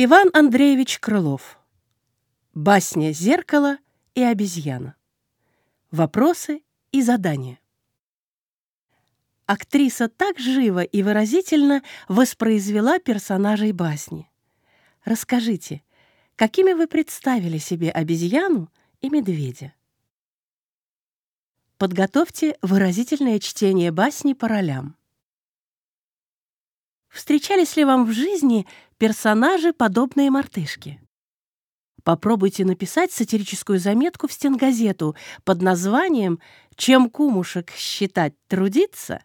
Иван Андреевич Крылов. Басня «Зеркало» и «Обезьяна». Вопросы и задания. Актриса так живо и выразительно воспроизвела персонажей басни. Расскажите, какими вы представили себе обезьяну и медведя? Подготовьте выразительное чтение басни по ролям. Встречались ли вам в жизни персонажи, подобные мартышке? Попробуйте написать сатирическую заметку в стенгазету под названием «Чем кумушек считать трудиться?»